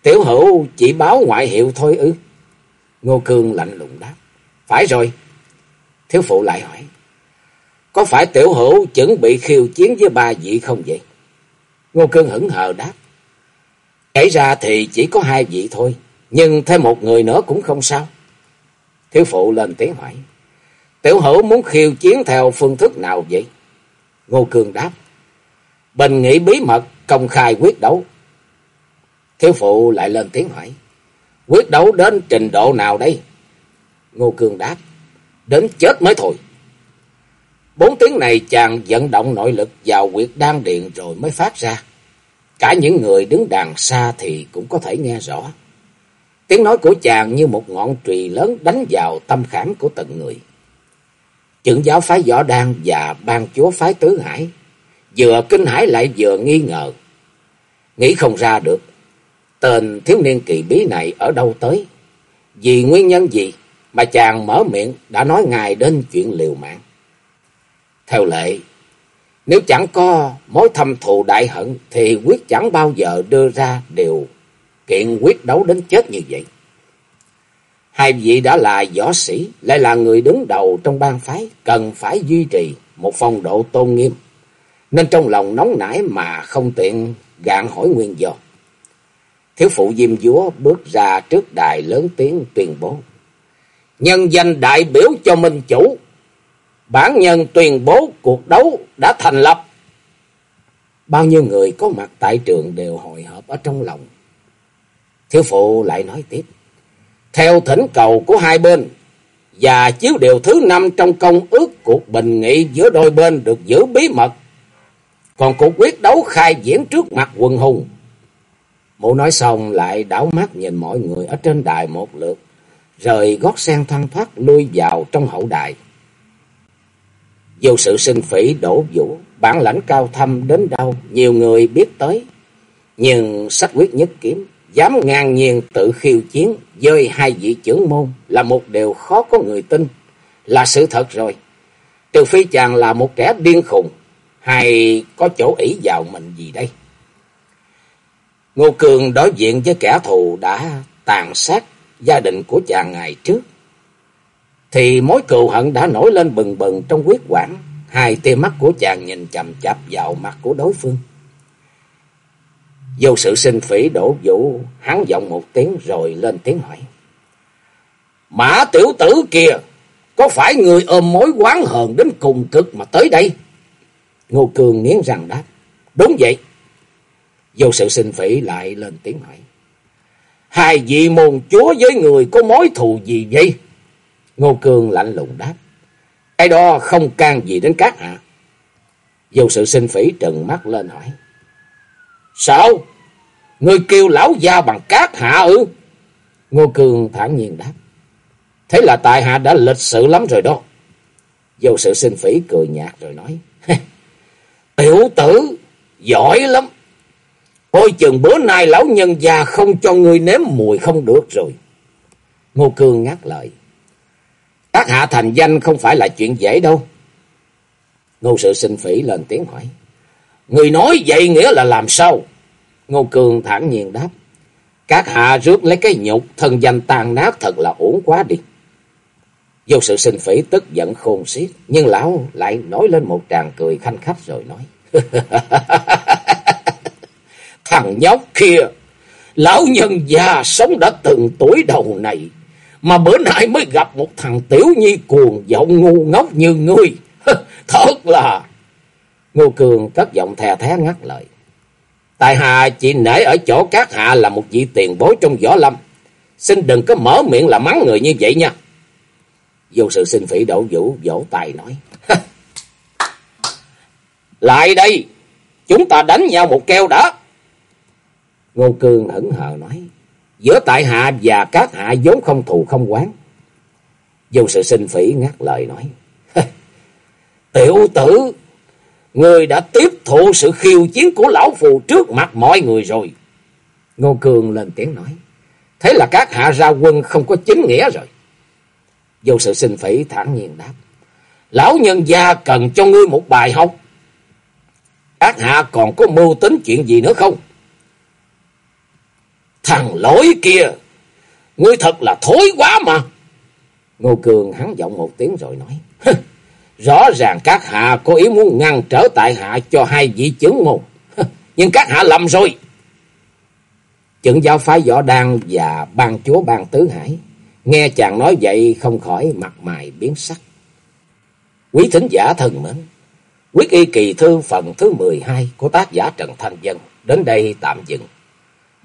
Tiểu hữu chỉ báo ngoại hiệu thôi ư? Ngô Cương lạnh lùng đáp. Phải rồi. Thiếu phụ lại hỏi. Có phải tiểu hữu chuẩn bị khiêu chiến với ba vị không vậy? Ngô Cương hững hờ đáp. Kể ra thì chỉ có hai vị thôi. Nhưng thêm một người nữa cũng không sao. Thiếu phụ lên tiếng hỏi. Tiểu hữu muốn khiêu chiến theo phương thức nào vậy? Ngô Cương đáp. Bình nghị bí mật, công khai quyết đấu. Thiếu phụ lại lên tiếng hỏi. Quyết đấu đến trình độ nào đây? Ngô Cương đáp. Đến chết mới thôi. Bốn tiếng này chàng vận động nội lực vào quyệt đan điện rồi mới phát ra. Cả những người đứng đàn xa thì cũng có thể nghe rõ. Tiếng nói của chàng như một ngọn trùy lớn đánh vào tâm khảm của từng người. Trưởng giáo phái võ đan và ban chúa phái tứ hải vừa kinh hãi lại vừa nghi ngờ. Nghĩ không ra được, tên thiếu niên kỳ bí này ở đâu tới? Vì nguyên nhân gì mà chàng mở miệng đã nói ngài đến chuyện liều mạng? Theo lệ, nếu chẳng có mối thâm thù đại hận thì quyết chẳng bao giờ đưa ra điều kiện quyết đấu đến chết như vậy. Hai vị đã là võ sĩ, lại là người đứng đầu trong bang phái, cần phải duy trì một phong độ tôn nghiêm. Nên trong lòng nóng nảy mà không tiện gạn hỏi nguyên do. Thiếu phụ Diêm Dúa bước ra trước đài lớn tiếng tuyên bố. Nhân danh đại biểu cho Minh Chủ, bản nhân tuyên bố cuộc đấu đã thành lập. Bao nhiêu người có mặt tại trường đều hồi hộp ở trong lòng. Thiếu phụ lại nói tiếp. Theo thỉnh cầu của hai bên và chiếu điều thứ năm trong công ước cuộc bình nghị giữa đôi bên được giữ bí mật. Còn cuộc quyết đấu khai diễn trước mặt quần hùng hổ nói xong lại đảo mắt nhìn mọi người ở trên đài một lượt, rồi gót sen thoăn thoát lui vào trong hậu đài. Dù sự sinh phỉ đổ vũ, bản lãnh cao thâm đến đâu, nhiều người biết tới. Nhưng sách quyết nhất kiếm, dám ngang nhiên tự khiêu chiến với hai vị trưởng môn là một điều khó có người tin, là sự thật rồi. Trừ phi chàng là một kẻ điên khùng, hay có chỗ ỷ vào mình gì đây? Ngô Cường đối diện với kẻ thù đã tàn sát gia đình của chàng ngày trước. Thì mối cừu hận đã nổi lên bừng bừng trong quyết quản. Hai tia mắt của chàng nhìn chầm chập vào mặt của đối phương. Vô sự sinh phỉ đổ vũ, hắn giọng một tiếng rồi lên tiếng hỏi. Mã tiểu tử kìa, có phải người ôm mối quán hờn đến cùng cực mà tới đây? Ngô Cường nghiến răng đáp. Đúng vậy. Vô sự sinh phỉ lại lên tiếng hỏi. Hai vị môn chúa với người có mối thù gì vậy? Ngô Cường lạnh lùng đáp. Cái đó không can gì đến các hạ. Vô sự sinh phỉ trừng mắt lên hỏi. Sao? Người kêu lão gia bằng cát hạ ư? Ngô Cường thản nhiên đáp. Thế là tại hạ đã lịch sự lắm rồi đó. Vô sự sinh phỉ cười nhạt rồi nói. [laughs] Tiểu tử, giỏi lắm thôi chừng bữa nay lão nhân già không cho ngươi nếm mùi không được rồi. Ngô Cương ngắt lời. Các hạ thành danh không phải là chuyện dễ đâu. Ngô sự sinh phỉ lên tiếng hỏi. Người nói vậy nghĩa là làm sao? Ngô Cương thản nhiên đáp. Các hạ rước lấy cái nhục, thân danh tan nát thật là uổng quá đi. Vô sự sinh phỉ tức giận khôn xiết, nhưng lão lại nói lên một tràng cười khanh khách rồi nói. [laughs] Thằng nhóc kia, lão nhân già sống đã từng tuổi đầu này, mà bữa nay mới gặp một thằng tiểu nhi cuồng giọng ngu ngốc như ngươi. [laughs] Thật là... Ngô Cường cất giọng thè thé ngắt lời. Tại hạ chỉ nể ở chỗ các hạ là một vị tiền bối trong võ lâm. Xin đừng có mở miệng là mắng người như vậy nha. Vô sự sinh phỉ đậu vũ vỗ tay nói. [laughs] Lại đây, chúng ta đánh nhau một keo đã. Ngô Cương hững hờ nói. Giữa tại hạ và các hạ vốn không thù không quán. Vô sự sinh phỉ ngắt lời nói. Tiểu tử, người đã tiếp thụ sự khiêu chiến của lão phù trước mặt mọi người rồi. Ngô Cường lên tiếng nói. Thế là các hạ ra quân không có chính nghĩa rồi. Vô sự sinh phỉ thản nhiên đáp. Lão nhân gia cần cho ngươi một bài học. Các hạ còn có mưu tính chuyện gì nữa không? Thằng lỗi kia, ngươi thật là thối quá mà. Ngô Cường hắn giọng một tiếng rồi nói. Rõ ràng các hạ có ý muốn ngăn trở tại hạ cho hai vị chứng môn. Nhưng các hạ lầm rồi. Chừng giáo phái võ đan và ban chúa ban tứ hải. Nghe chàng nói vậy không khỏi mặt mày biến sắc. Quý thính giả thân mến. Quyết y kỳ thư phần thứ 12 của tác giả Trần Thanh Dân đến đây tạm dừng.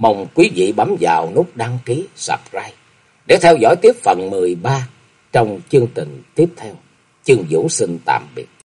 Mong quý vị bấm vào nút đăng ký, subscribe để theo dõi tiếp phần 13 trong chương trình tiếp theo. Chương Vũ xin tạm biệt.